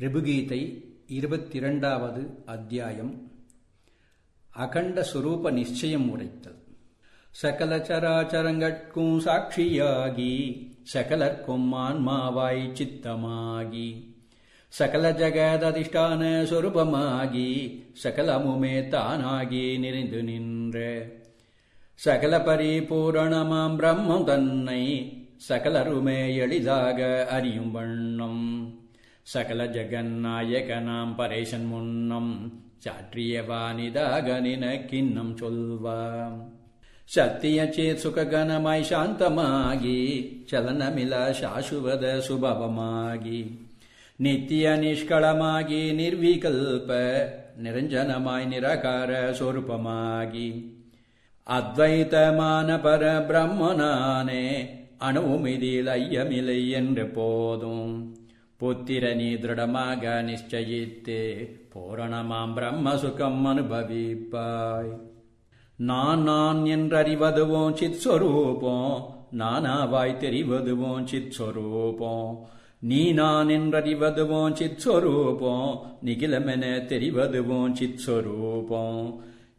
ரிபுகீதை இருபத்தி இரண்டாவது அத்தியாயம். அகண்ட சுரூப நிச்சயம் உரைத்தல். சகல சராச்சரங்கட்கும் சாட்சியாகி சகலர்க்கும் ஆன்மாவாய் சித்தமாகி சகல ஜகததிஷ்டான சொரூபமாகி சகலமுமே தானாகி நிறைந்து நின்ற சகல பரிபூரணமாம் பிரம்மம் தன்னை சகலருமே எளிதாக அறியும் வண்ணம். சகல ஜெகநாயகனாம் பரேசன் முன்னம் சாற்றியவானிதாக கிண்ணம் சொல்வாம் சத்திய சேத் சுககனமாய் சாந்தமாகி சலனமில சாசுவத சுபவமாகி நித்திய நிஷ்களமாகி நிர்விகல்ப நிரஞ்சனமாய் நிராகார சொரூபமாகி அத்வைத்தமான பர பிரம்மனானே அணுவுமிதில் ஐயமில்லை என்று போதும். புத்திர நீ திருடமாக நிச்சயித்து பூரணமாம் பிரம்ம சுகம் அனுபவிப்பாய். நான் நான் என்றறிவதுவோம் சித் சொரூபம் நானாவாய் தெரிவதுவோம் சித் சொரூபம் நீ நான் என்றறிவதுவோம் சித் சொரூபம் நிகிலமென தெரிவதுவோம் சித் சொரூபம்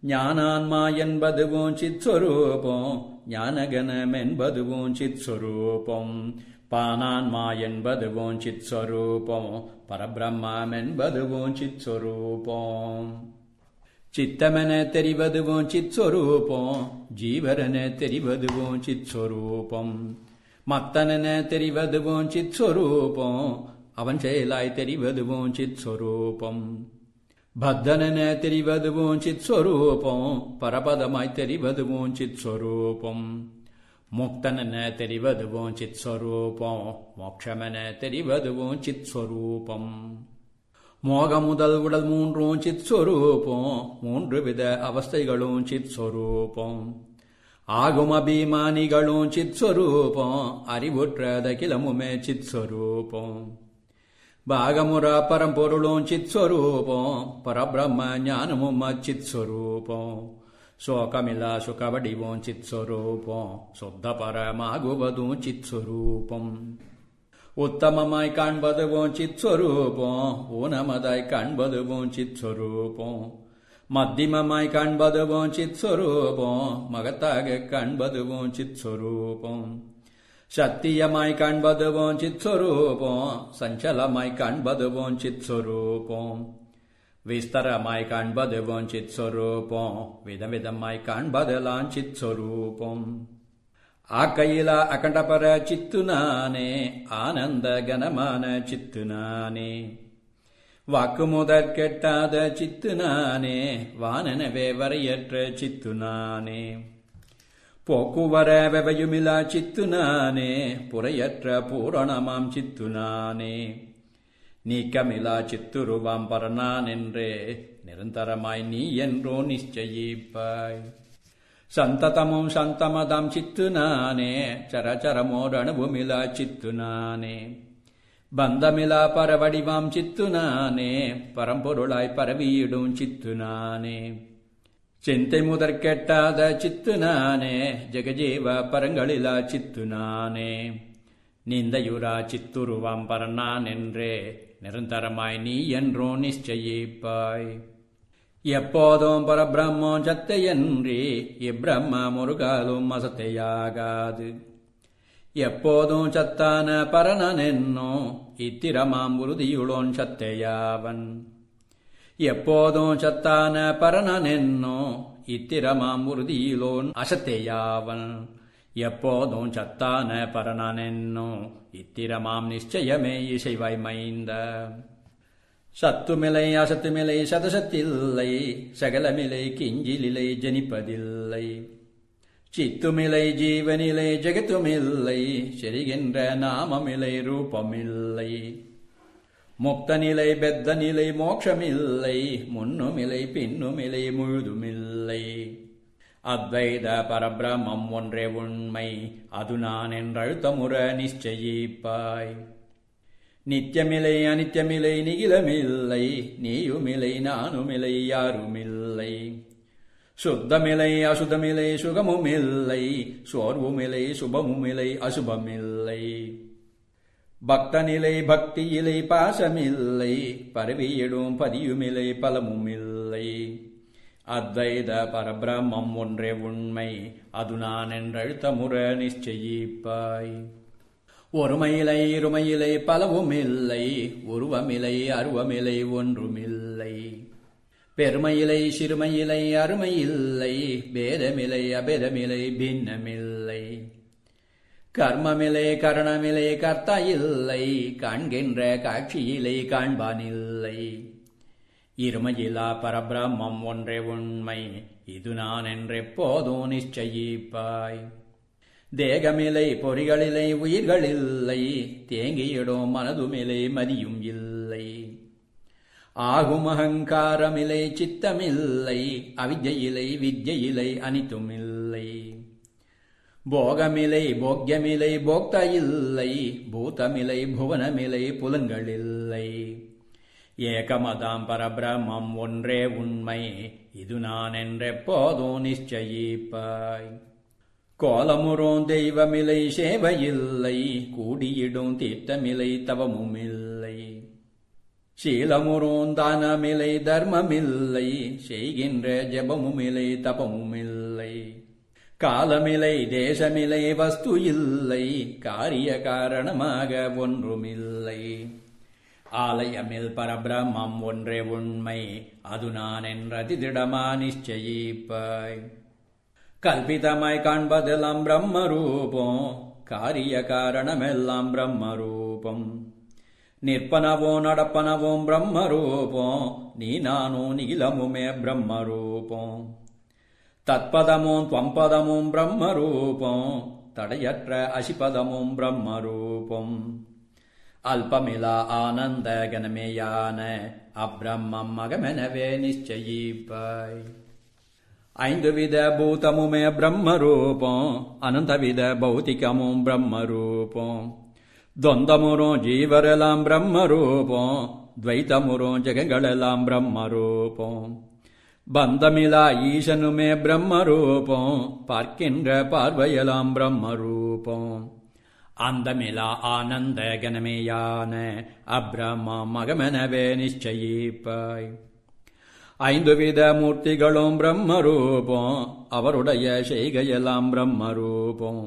ஞானான்மா என்பதுவோம் சித் சொரூபம் ஞானகனம் என்பதுவோம் சித் சொரூபம் பானான்மா என்பதுவும் சித் சொரூபம். பரபிரம்மம் என்பதுவும் சித் சொரூபம். சித்தமென தெரிவதுவும் சித் சொரூபம். ஜீவரென தெரிவதுவும் சித் சொரூபம். மத்தனென தெரிவதுவும் சித் சொரூபம். அவன் செயலாய் தெரிவதுவும் சித் சொரூபம். பத்தனென தெரிவதுவும் சித் சொரூபம். பரபதமாய் தெரிவதுவும் சித் சொரூபம். முக்தனென தெரிவதுவோம் சித் சொரூபம் மோட்சமென தெரிவதுவோம் சித் சொரூபம் மோக முதல் உடல் மூன்றும் சித் சொரூபம் மூன்று வித அவஸ்தைகளும் சித் சொரூபம் ஆகும் அபிமானிகளும் சித் சொரூபம் அறிவுற்ற கிளமுமே சித் சொரூபம் பாகமுரா பரம்பொருளும் சித் சொரூபம் பரபிரம்ம ஞானமும் அச்சித் சொரூபம் சோகமிலா சுகவடிவோம் சித் சொரூபம் சுத்த பரமாகுவதும் சித் உத்தமமாய் காண்பதுவும் சித்ஸ்வரூபம். ஊனமதாய் காண்பதுவும் சித்ஸ்வரூபம். மத்தியமமாய் காண்பதுவும் சித்ஸ்வரூபம். மகத்தாக காண்பதுவும் சித்ஸ்வரூபம். சத்தியமாய் காண்பதுவும் சித்ஸ்வரூபம். சஞ்சலமாய் காண்பதுவும் சித்ஸ்வரூபம். விஸ்தரமாய் காண்பது சித் சொரூபம் விதவிதமாய் காண்பது லாஞ்சித் சொரூபம் ஆக்கையில அகண்டபர சித்து நானே ஆனந்த கனமான சித்து நானே வாக்கு முதற் கெட்டாத சித்து நானே வானனவே வரையற்ற சித்து நானே போக்குவர வெவையுமிலா சித்து நானே புறையற்ற பூரணமாம் சித்து நானே நீக்கமிலா சித்துருவாம் பரனான் என்றே நிரந்தரமாய் நீ என்றோ நிச்சயிப்பாய். சந்ததமும் சந்தமதம் சித்து நானே சரச்சரமோர் அணுவுமிலா சித்து நானே பந்தமிலா பரவடிவாம் சித்து நானே பரம்பொருளாய் பரவியிடும் சித்து நானே சிந்தை முதற் கெட்டாத சித்து நானே ஜெகஜீவ பரங்களிலா சித்து நானே நீந்தையுரா சித்துருவாம் பரனான் என்றே நிரந்தரமாய் நீ என்றோ நிச்சயிப்பாய். எப்போதும் பரபிரம்மம் சத்தையன்றி இப்பிரம்ம முருகாலும் அசத்தையாகாது. எப்போதும் சத்தான பரனனென்னோ இத்திரமாம் உறுதியுளோன் சத்தையாவன். எப்போதும் சத்தான பரனனென்னோ இத்திரமாம் உறுதியிலோன் அசத்தையாவன். எப்போதும் சத்தான பரனனென்னோ இத்திரமாம் நிச்சயமே இசைவாய் மைந்த. சத்துமிலை அசத்துமிலை சதசத்தில்லை சகலமிலை கிஞ்சிலிலை ஜனிப்பதில்லை. சித்துமிலை ஜீவனிலை ஜெகத்துமில்லை செரிகின்ற நாமமிலை ரூபமில்லை. முக்தநிலை பெத்த நிலை மோட்சமில்லை முன்னுமிலை பின்னுமிலை முழுதுமில்லை. அத்வைத பரபிரமம் ஒன்றே உண்மை. அது நான் என்றழுத்தமுற நிச்சயிப்பாய். நித்தியமில்லை அனித்தியமில்லை நிகிலமில்லை. நீயுமில்லை நானுமில்லை யாருமில்லை. சுத்தமில்லை அசுதமில்லை சுகமுமில்லை. சோர்வுமில்லை சுபமுமில்லை அசுபமில்லை. பக்தனிலை பக்தியிலை பாசமில்லை. பரவியிடும் பதியுமில்லை பலமுமில்லை. அத்வைத பரபிரம்மம் ஒன்றே உண்மை. அது நான் என்றழுத்தமுற நிச்சயிப்பாய். ஒருமையிலை இருமையிலை பலவுமில்லை. உருவமில்லை அருவமில்லை ஒன்றுமில்லை. பெருமையிலை சிறுமையிலை அருமையில்லை. பேதமில்லை அபேதமில்லை பின்னமில்லை. கர்மமிலே கரணமிலே கர்த்தா இல்லை. காண்கின்ற காட்சியிலை காண்பானில்லை இருமையிலா பரபிரம்மம் ஒன்றே உண்மை. இது நான் என்றெப்போதும் நிச்சயிப்பாய். தேகமில்லை பொறிகளிலை உயிர்களில்லை. தேங்கியிடும் மனதுமில்லை மதியும் இல்லை. ஆகும் அகங்காரமில்லை சித்தமில்லை. அவித்யிலை வித்யிலை அனித்துமில்லை. போகமிலை போக்கியமில்லை போக்த இல்லை. பூதமில்லை புவனமில்லை புலன்களில்லை. ஏகமதாம் பரபிரமம் ஒன்றே உண்மை. இது நான் என்றெப்போதும் நிச்சயிப்பாய். கோலமுறோம் தெய்வமில்லை சேவையில்லை. கூடியிடும் தீர்த்தமில்லை தவமுமில்லை. சீலமுறோம் தானமில்லை தர்மமில்லை. செய்கின்ற ஜபமுமில்லை தபமுமில்லை. காலமில்லை தேசமில்லை வஸ்து இல்லை. காரிய காரணமாக ஒன்றுமில்லை. ஆலயமில் பரபிரமம் ஒன்றே உண்மை அது நான் என்றதி திடமா நிச்சயிப்பாய் கல்பிதமாய் காண்பதெல்லாம் பிரம்ம ரூபம் காரிய காரணமெல்லாம் பிரம்ம ரூபம் நிற்பனவோ நடப்பனவும் பிரம்ம ரூபம் நீ நானோ நீலமுமே பிரம்ம ரூபம் தத்பதமும் துவம்பதமும் பிரம்ம ரூபம் தடையற்ற அசிபதமும் பிரம்ம ரூபம் அல்பமிலா ஆனந்த கனமேயான அப்ரம்மம் மகமெனவே நிச்சயிப்பாய். ஐந்து வித பூதமுமே பிரம்ம ரூபம் அனந்தவித பௌத்திகமும் பிரம்ம ரூபம் துவந்தமுறும் ஜீவரெல்லாம் பிரம்ம ரூபம் துவைத்தமுறும் ஜெகங்களெல்லாம் பிரம்ம ரூபம் பந்தமிலா ஈசனுமே பிரம்ம ரூபம் பார்க்கின்ற பார்வையெல்லாம் பிரம்ம ரூபம் அந்தமிலா ஆனந்த கனமேயான அப்ரம்ம மகமெனவே நிச்சயிப்பாய். ஐந்து வித மூர்த்திகளும் பிரம்மரூபம் அவருடைய செய்கையெல்லாம் பிரம்மரூபம்.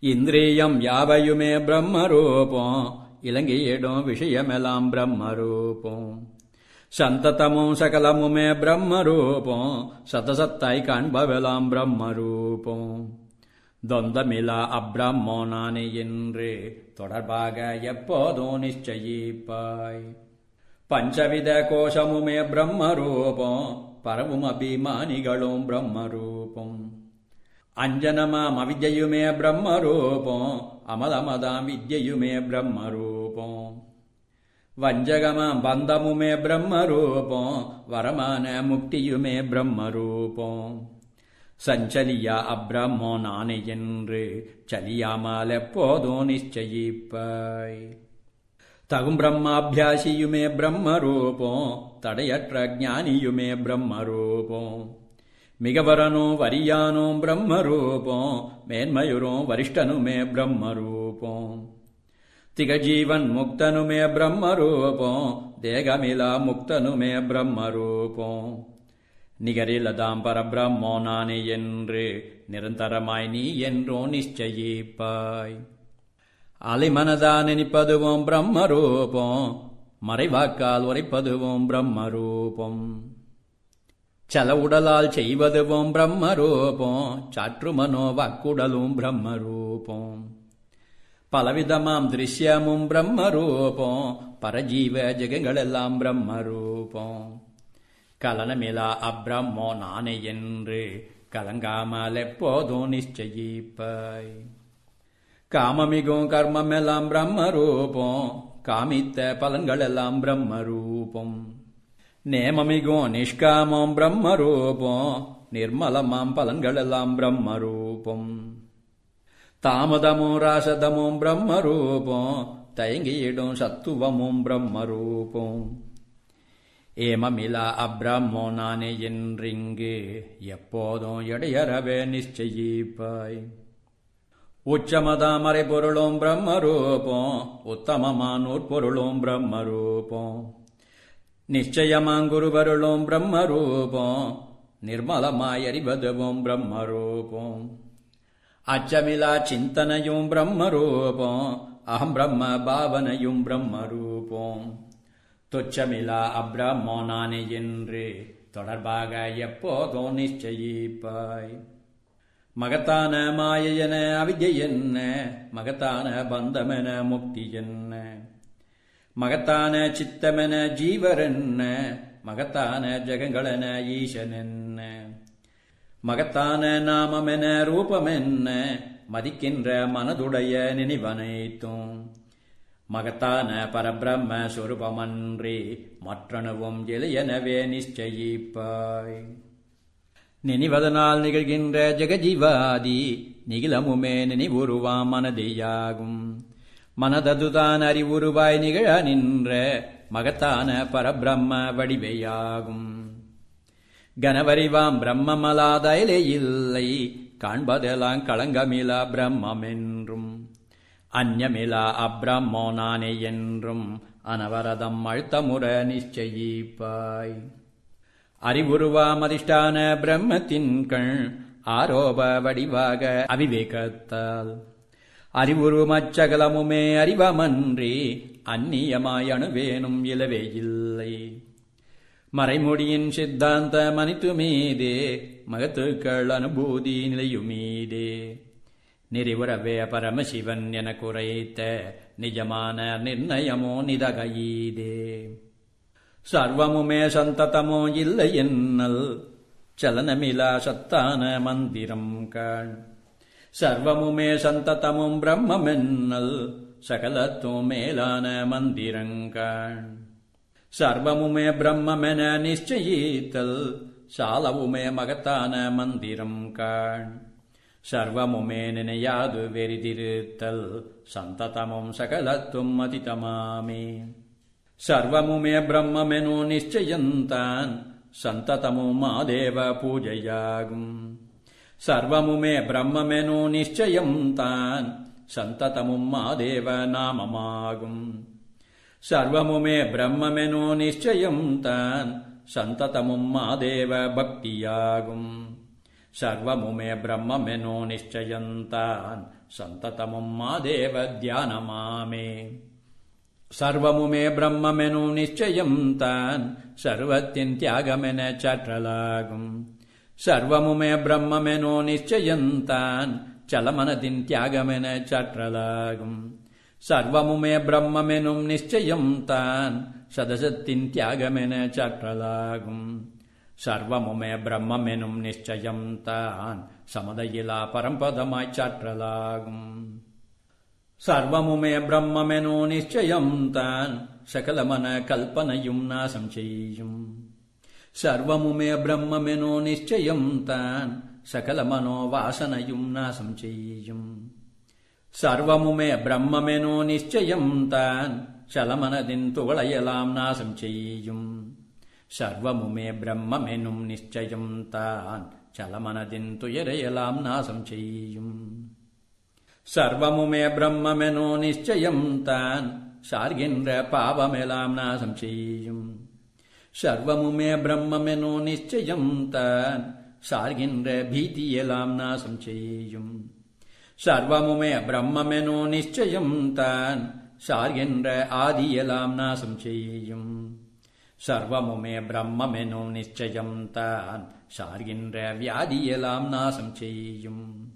இந்திரியம் யாவையுமே பிரம்மரூபம் இலங்கையிடும் விஷயமெல்லாம் பிரம்மரூபம். சந்ததமும் சகலமுமே பிரம்மரூபம் சதசத்தாய் காண்பவெல்லாம் பிரம்மரூபம். தொந்தமிலா அப்ரம்மோ என்று தொடர்பாக எப்போதோ நிச்சயிப்பாய். பஞ்சவித கோஷமுமே பிரம்ம ரூபம் பரவும் அபிமானிகளும் பிரம்ம ரூபம் அஞ்சனமாம் அவித்யுமே பிரம்ம ரூபம் அமலமதாம் வித்யுமே பிரம்ம ரூபம் வஞ்சகமாம் பந்தமுமே பிரம்ம ரூபம் வரமான முக்தியுமே பிரம்ம ரூபம் சஞ்சலியா அப்ரம்மோ நானே என்று சலியாமல் எப்போதும் நிச்சயிப்பாய் தகும் பிரம்மாபியாசியுமே பிரம்ம ரூபம் தடையற்ற ஞானியுமே பிரம்ம ரூபம் மிகவரனும் வரியானும் பிரம்ம ரூபம் மேன்மயுரும் வரிஷ்டனுமே பிரம்ம ரூபம் திகஜீவன் முக்தனுமே பிரம்ம ரூபம் தேகமிலா முக்தனுமே பிரம்ம நிகரில் அதாம் பரபிரம்மோ நானே என்று நிரந்தரமாய் நீ என்றோ நிச்சயிப்பாய். அலைமனதா நினைப்பதுவோம் பிரம்ம ரூபம் மறைவாக்கால் உரைப்பதுவோம் பிரம்ம ரூபம் சல உடலால் செய்வதுவோம் பிரம்ம ரூபம் சாற்று மனோ வாக்குடலும் பிரம்ம ரூபம் பலவிதமாம் திருஷ்யமும் பிரம்ம ரூபம் பரஜீவ ஜெகங்களெல்லாம் பிரம்ம ரூபம் கலனமிலா அப்ரம்மோ நானே என்று கலங்காமல் எப்போதும் நிச்சயிப்பாய். காமமிகும் கர்மமெல்லாம் பிரம்ம ரூபம் காமித்த பலன்கள் எல்லாம் பிரம்ம ரூபம் நேமமிகும் நிஷ்காமம் பிரம்ம ரூபம் நிர்மலமாம் பலன்கள் எல்லாம் பிரம்ம ரூபம் தாமதமும் ராசதமும் பிரம்ம ரூபம் தயங்கியிடும் சத்துவமும் பிரம்ம ரூபம் ஏமமிலா அப்ரமோனானே என்றிங்கு எப்போதும் இடையறவே நிச்சயிப்பாய். உச்சமதாமரை பொருளும் பிரம்மரூபம் உத்தமமானூர் பொருளும் பிரம்மரூபம். நிச்சயமாங்குருவருளும் பிரம்மரூபம் நிர்மலமாயறிவதுவும் பிரம்மரூபம். அச்சமிலா சிந்தனையும் பிரம்மரூபம் அகம் பிரம்ம பாவனையும் பிரம்மரூபம். துச்சமிலா அப்ரமோனானே என்று தொடர்பாக எப்போதோ நிச்சயிப்பாய். மகத்தான மாயையன அவிஜை என்ன மகத்தான பந்தமென முக்தி என்ன. மகத்தான சித்தமென ஜீவர் என்ன மகத்தான ஜெகங்களென என்ன. மகத்தான நாமமென ரூபமென்ன மதிக்கின்ற மனதுடைய நினைவனைத்தும் மகத்தான பரபிரம்ம சுரூபமன்றி மற்றணுவும் எளியனவே நிச்சயிப்பாய். நினைவதனால் நிகழ்கின்ற ஜெகஜீவாதி நிகிலமுமே நினைவுருவாம் மனதேயாகும். மனததுதான் அறிவுருவாய் நிகழ நின்ற மகத்தான பரபிரம்ம வடிவையாகும். கனவறிவாம் பிரம்மமலாதயலே இல்லை காண்பதெல்லாம் களங்கமிலா பிரம்மென்றும் அந்நமிலா அப்ரம்மோ நானே என்றும் அனவரதம் அழுத்தமுற நிச்சயிப்பாய். அறிவுருவாம் அதிஷ்டான பிரம்மத்தின் கண் ஆரோப வடிவாக அவிவேகத்தால். அறிவுருமச்சகலமுமே அறிவமன்றி அந்நியமாய் அணுவேனும் இலவே இல்லை. மறைமொழியின் சித்தாந்த மனித்து மீதே மகத்துக்கள் அனுபூதி நிலையுமீதே. நிறிவுறவே பரமசிவன் என குறைத்த நிஜமான நிர்ணயமோ நிதகையீதே. சர்வமுமே சந்ததமோ இல்லை என்னல் சலனமிலா சத்தான மந்திரம் காண். சர்வமுமே சந்ததமும் பிரம்மென்னல் சகலத்தும் மேலான மந்திரங்காண் சர்வமுமே பிரம்மென நிச்சயித்தல் சாலவுமே மகத்தான மந்திரம் காண். சர்வமுமே நினையாது வெறிதிருத்தல் சந்ததமும் சகலத்தும் அதிதமாமே சர்வமுமே பிரம்மெனோ நிச்சயந்தான் சந்ததமும் மாதேவ பூஜையாகும். சர்வமுமே பிரம்மெனோ நிச்சயம் தான் சந்ததமும் மாதேவ நாமமாகும். சர்வமுமே பிரம்மெனோ நிச்சயம் தான் சந்ததமும் மாதேவ பக்தியாகும். सर्वमुमे ब्रह्म मेनो निश्चयन्तान् सन्ततमुम्मा मादेव ध्यानमामे सर्वमुमे ब्रह्ममेनु निश्चयन्तान् सर्वतीम् त्यागमेन चट्रलागुम् सर्वमुमे ब्रह्ममेनो निश्चयन्तान् चलमनदिन् त्यागमेन चट्रलागुम् सर्वमुमे ब्रह्ममेनुम् निश्चयन्तान् सदशतिम् त्यागमेन चट्रलागुम् சர்வமுமே பிரம்மெனும் நிச்சயம் தான். சமதையிலா பரம்பதமாய் சாற்றலாகும். சர்வமுமே பிரம்மெனோ நிச்சயம் தான். சகலமன கல்பனையும் நாசம் செய்யும். சர்வமுமே பிரம்மெனோ நிச்சயம் தான். சகலமனோ வாசனையும் நாசம் செய்யும். சர்வமுமே பிரம்மெனோ நிச்சயம் தான். சலமனதின் துகளையெல்லாம் நாசம் செய்யும். सर्वमुमे ब्रह्ममेनुम् निश्चयम् तान् चलमनदिन् तुयरयलाम् नासंयुम् सर्वमुमे ब्रह्म मेनो निश्चयम् तान् शार्गिन्द्र पावमेलाम् नासंयुम् सर्वमुमे ब्रह्ममे नो निश्चयम् तान् शार्गेन्द्र भीतियलाम् नासं चेयुम्। सर्वमुमे ब्रह्ममे नो निश्चयम् तान् शार्गेन्द्र आदियलाम् नासं चेयुम्। சர்வமுமே பிரம்மெனும் நிச்சயம் தான். சார்கின்ற வியாதியெல்லாம் நாசம் செய்யும்.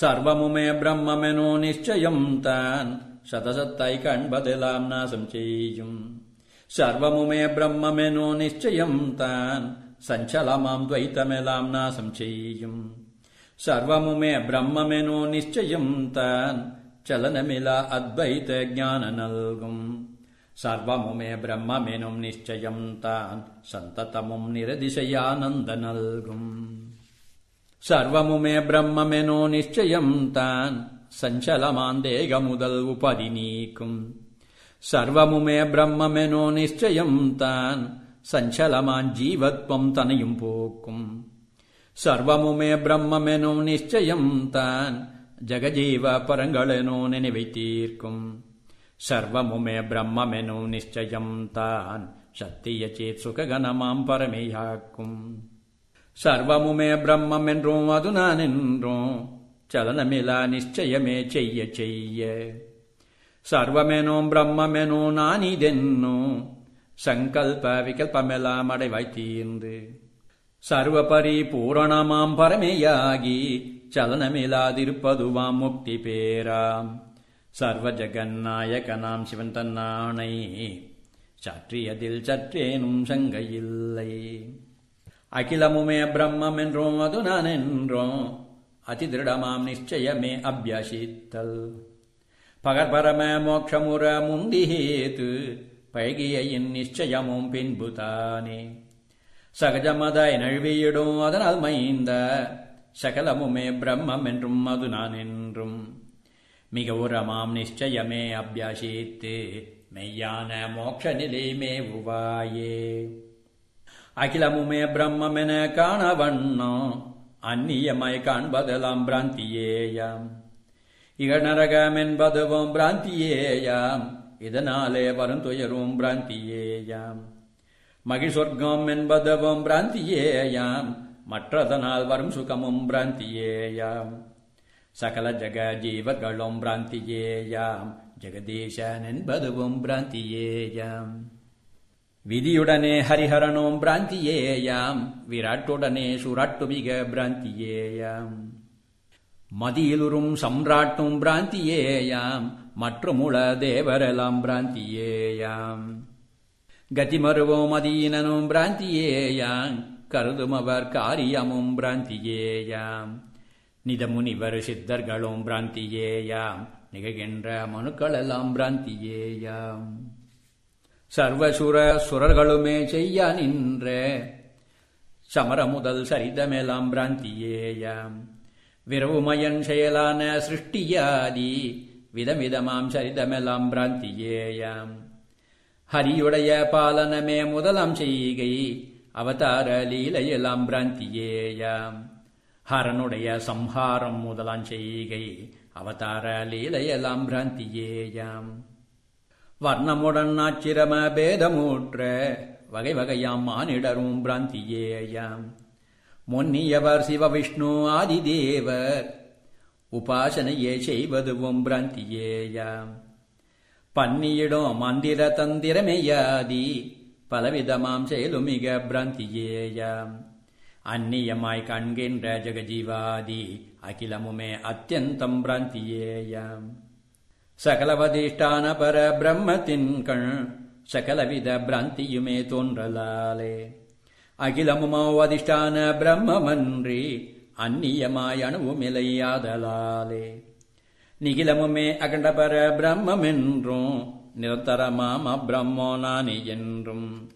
சர்வமுமே பிரம்மெனும் நிச்சயம் தான். சதசத்தை கண்பதெல்லாம் நாசம் செய்யும். சர்வமுமே பிரம்மெனும் நிச்சயம் தான். சஞ்சலமாம் துவைத்தமெல்லாம் நாசம் செய்யும். சர்வமுமே பிரம்மெனும் நிச்சயம் தான். சலனமிலா அத்வைத ஞான நல்கும். சர்வமுமே பிரம்மெனும் நிச்சயம் தான். சந்ததமும் நிரதிசயானந்த நல்கும் சர்வமுமே பிரம்மெனோ நிச்சயம் தான். சஞ்சலமாந்தேக முதல் உபதி நீக்கும். சர்வமுமே பிரம்மெனோ நிச்சயம் தான். சஞ்சலமான் ஜீவத்வம் தனையும் போக்கும். சர்வமுமே பிரம்மெனும் நிச்சயம் தான். ஜகஜீவ பரங்களெனோ நினைவை தீர்க்கும் சர்வமுமே பிரம்மெனோ நிச்சயம் தான். சத்திய சேத் சுககணமாம் பரமையாக்கும். சர்வமுமே பிரம்மம் என்றும் அது நான் என்றும் சலனமிலா நிச்சயமே செய்ய செய்ய. சர்வமெனோ பிரம்மெனோ நான் இதென்னோ சங்கல்ப விகல்பமெல்லாம் அடைவாய் தீர்ந்து. சர்வ பரிபூரணமாம் பரமையாகி. சலனமில்லாதிருப்பதுவாம் முக்தி பேராம். சர்வஜகநாயகனாம் சிவன் தன்னானை. சற்றியதில் சற்றேனும் சங்கையில்லை. அகிலமுமே பிரம்மம் என்றோம் அது நான் என்றோம் அதி திருடமாம் நிச்சயமே அபியாசித்தல். பகற்பரம மோட்சமுற முந்திஹேத்து பழகியின் நிச்சயமும் பின்புதானே சகஜமதாய் நழுவியிடும் அதனால் மைந்த சகலமுமே பிரம்மம் என்றும் அது நான் என்றும். மிக உரமாம் நிச்சயமே அபியாசித்து. மெய்யான மோட்ச நிலை மேவுவாயே அகிலமுமே பிரம்மென காண வண்ணம் அந்நியமாய் காண்பதெல்லாம் பிராந்தியேயாம். இகநரகம் என்பதுவும் பிராந்தியேயாம் இதனாலே வரும் துயரும் பிராந்தியேயாம். மகிழ்சொர்க்கம் என்பதுவும் பிராந்தியேயாம் மற்றதனால் வரும் சுகமும் பிராந்தியேயாம். சகல ஜக ஜீவர்களும் பிராந்தியேயாம். ஜெகதீசன் என்பதுவும் பிராந்தியேயாம். விதியுடனே ஹரிஹரனும் பிராந்தியேயாம். விராட்டுடனே சுராட்டு மிக பிராந்தியேயாம். மதியிலுறும் சம்ராட்டும் பிராந்தியேயாம். மற்றுமுள தேவரெல்லாம் பிராந்தியேயாம். கதிமருவோம் மதியினனும் பிராந்தியேயாம். கருதுமவர் காரியமும் பிராந்தியேயாம். நிதமுனிவர் சித்தர்களும் பிராந்தியேயாம். நிகழ்கின்ற மனுக்களெல்லாம் பிராந்தியேயாம். சர்வசுர சுரர்களுமே செய்ய நின்ற சமர முதல் சரிதமெல்லாம் பிராந்தியேயாம். விரவுமயன் செயலான சிருஷ்டியாதி விதமிதமாம் சரிதமெல்லாம் பிராந்தியேயாம். ஹரியுடைய பாலனமே முதலாம் செய்கை அவதார லீலையெல்லாம் பிராந்தியேயாம். ஹரனுடைய சம்ஹாரம் முதலாம் செய்கை. அவதார லீலையெல்லாம் பிராந்தியேயாம். வர்ணமுடன் ஆச்சிரம பேதமூற்ற வகை வகையாம் மானிடரும் பிராந்தியேயாம். முன்னியவர் சிவ சிவவிஷ்ணு ஆதிதேவர் உபாசனையே செய்வதுவும் பிராந்தியேயாம். பன்னியிடும் மந்திர தந்திரமேயாதி பலவிதமாம் செயலுமிக பிராந்தியேயாம். அந்நியமாய் காண்கின்ற ஜெகஜீவாதி அகிலமுமே அத்தியந்தம் பிராந்தியேயாம். சகலவதிஷ்டான பர பிரம்மத்தின் கண் சகலவித பிராந்தியுமே தோன்றலாலே. அகிலமுமோ அதிஷ்டான பிரம்மமன்றி அந்நியமாய் அணுவுமில்லையாதலாலே நிகிலமுமே அகண்டபர பிரம்மென்றும் நிரந்தரமாம பிரம்மோ நானி என்றும்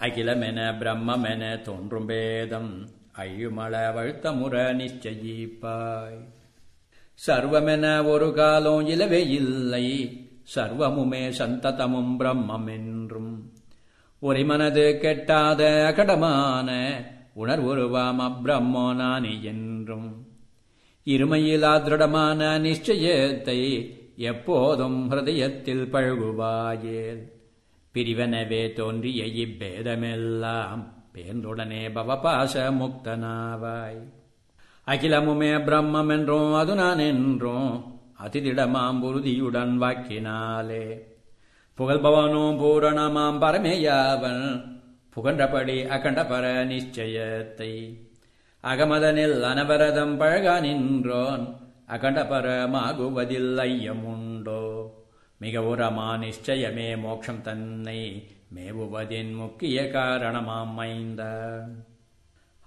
அகிலமென பிரம்மென தோன்றும் பேதம். ஐயுமள வழுத்தமுற நிச்சயிப்பாய். சர்வமென ஒரு காலம் இலவே இல்லை. சர்வமுமே சந்ததமும் பிரம்மம் என்றும் ஒரு மனது கெட்டாத அகடமான உணர்வுருவாம் அப்பிரம்மோ நானே என்றும். இருமையிலா திருடமான நிச்சயத்தை எப்போதும் ஹிருதயத்தில் பழகுவாயேல். பிரிவனவே தோன்றிய இப்பேதமெல்லாம் பேர்ந்துடனே பவபாச முக்தனாவாய் அகிலமுமே பிரம்மம் என்றும் அது நான் என்றோம் அதிதிடமாம் உறுதியுடன் வாக்கினாலே. புகழ்பவனும் பூரணமாம் பரமேயாவன் புகன்றபடி அகண்ட பர நிச்சயத்தை. அகமதனில் அனவரதம் பழகா நின்றோன் அகண்ட பரமாகுவதில் ஐயமுன் மிக உரமா நிச்சயமே மோட்சம் தன்னை மேவுவதின் முக்கிய காரணமாம் மைந்த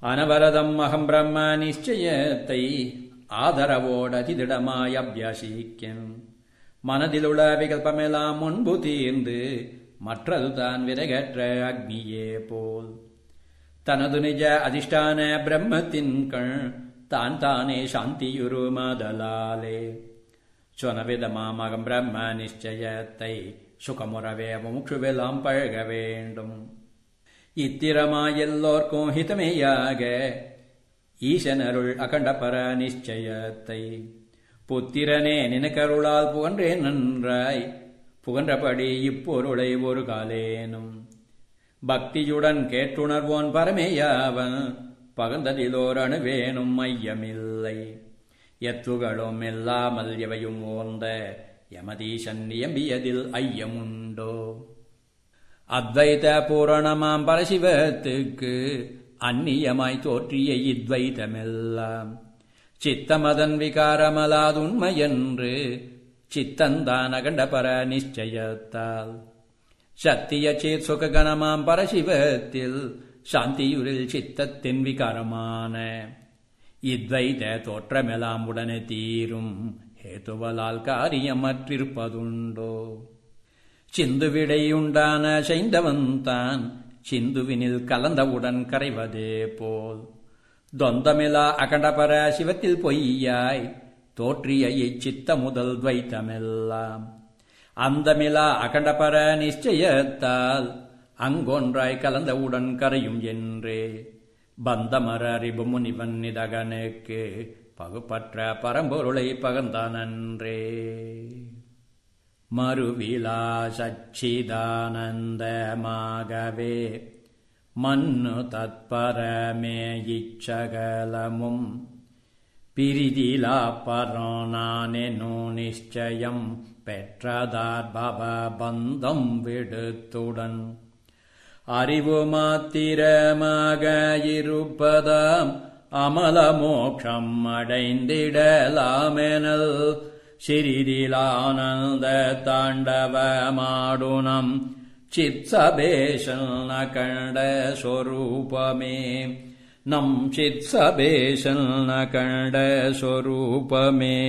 அனவரதம் அகம் பிரம்ம நிச்சயத்தை ஆதரவோடு அதிதிடமாய் அபியாசிக்கும் மனதிலுள்ள விகல்பமெல்லாம் முன்பு தீர்ந்து மற்றதுதான் விரகற்ற அக்னியே போல். தனது நிஜ அதிஷ்டான பிரம்மத்தின் கண் தான் தானே சாந்தியுரு மதலாலே சொனவிதமாமகம் பிரம்ம நிச்சயத்தை சுகமுறவே முற்றுவெல்லாம் பழக வேண்டும். இத்திரமா எல்லோர்க்கும் ஹிதமேயாக ஈசனருள் அகண்ட பர நிச்சயத்தை புத்திரனே நினக்கருளால் புகன்றே நன்றாய். புகன்றபடி இப்பொருளை ஒரு காலேனும் பக்தியுடன் கேட்டுணர்வோன் பரமேயாவன் பகந்ததிலோர் அணுவேனும் ஐயமில்லை. எத்துகளும் இல்லாமல் எவையும் ஓர்ந்த யமதீசன் நியம்பியதில் ஐயமுண்டோ. அத்வைத பூரணமாம் பரசிவத்துக்கு அந்நியமாய் தோற்றிய இத்வைதமெல்லாம். சித்தமதன் விகாரமலாதுண்மையென்று சித்தந்தான் அகண்டபர நிச்சயத்தால். சத்திய சீர் சுககணமாம் பரசிவத்தில் சாந்தியுரில் சித்தத்தின் விகாரமான இத்வைத தோற்றமெலாம் உடனே தீரும். ஹேத்துவலால் காரியமற்றிருப்பதுண்டோ. சிந்துவிடையுண்டான செய்தவன்தான் சிந்துவினில் கலந்தவுடன் கரைவதே போல். தொந்தமிலா அகண்டபர சிவத்தில் பொய்யாய் தோற்றிய இச்சித்த முதல் துவைத்தமெல்லாம். அந்தமிலா அகண்டபர நிச்சயத்தால் அங்கொன்றாய் கலந்தவுடன் கரையும் என்றே. பந்தமர அறிவு முனிவன் நிதகனுக்கு பகுப்பற்ற பரம்பொருளை பகந்தானன்றே மறுவிலா சச்சிதானந்தமாகவே மன்னு தத்பரமே இச்சகலமும் பிரிதிலா பரோனானெனோ நிச்சயம் பெற்றதார் பவ பந்தம் விடுத்துடன் அறிவு மாத்திரமாக இருப்பதாம் அமல மோட்சம் அடைந்திடலாமெனல். சிறிதிலானந்த தாண்டவமாடுனம். சித்சபேஷன் கண்ட ஸ்வரூபமே நம் சித்சபேஷன் கண்ட ஸ்வரூபமே